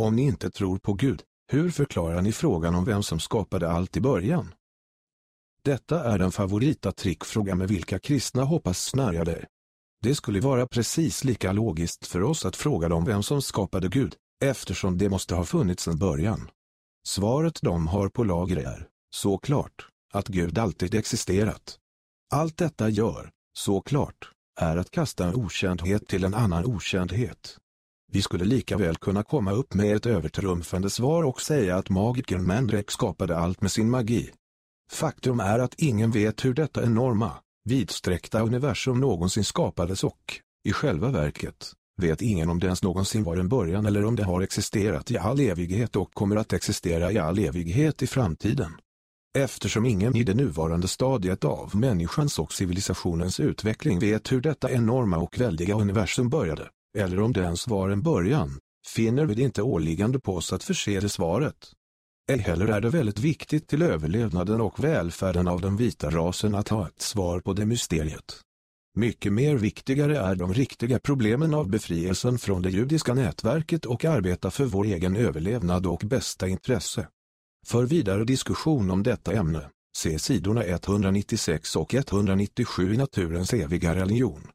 Om ni inte tror på Gud, hur förklarar ni frågan om vem som skapade allt i början? Detta är den favorita trickfråga med vilka kristna hoppas snärja dig. Det skulle vara precis lika logiskt för oss att fråga dem vem som skapade Gud, eftersom det måste ha funnits en början. Svaret de har på lager är, såklart, att Gud alltid existerat. Allt detta gör, såklart, är att kasta en okändhet till en annan okändhet. Vi skulle lika väl kunna komma upp med ett övertrumfande svar och säga att magikern Mendrek skapade allt med sin magi. Faktum är att ingen vet hur detta enorma, vidsträckta universum någonsin skapades och, i själva verket, vet ingen om det ens någonsin var en början eller om det har existerat i all evighet och kommer att existera i all evighet i framtiden. Eftersom ingen i det nuvarande stadiet av människans och civilisationens utveckling vet hur detta enorma och väldiga universum började, eller om det ens var en början, finner vi det inte åliggande på oss att förse det svaret. Ej heller är det väldigt viktigt till överlevnaden och välfärden av den vita rasen att ha ett svar på det mysteriet. Mycket mer viktigare är de riktiga problemen av befrielsen från det judiska nätverket och arbeta för vår egen överlevnad och bästa intresse. För vidare diskussion om detta ämne, se sidorna 196 och 197 i Naturens eviga religion.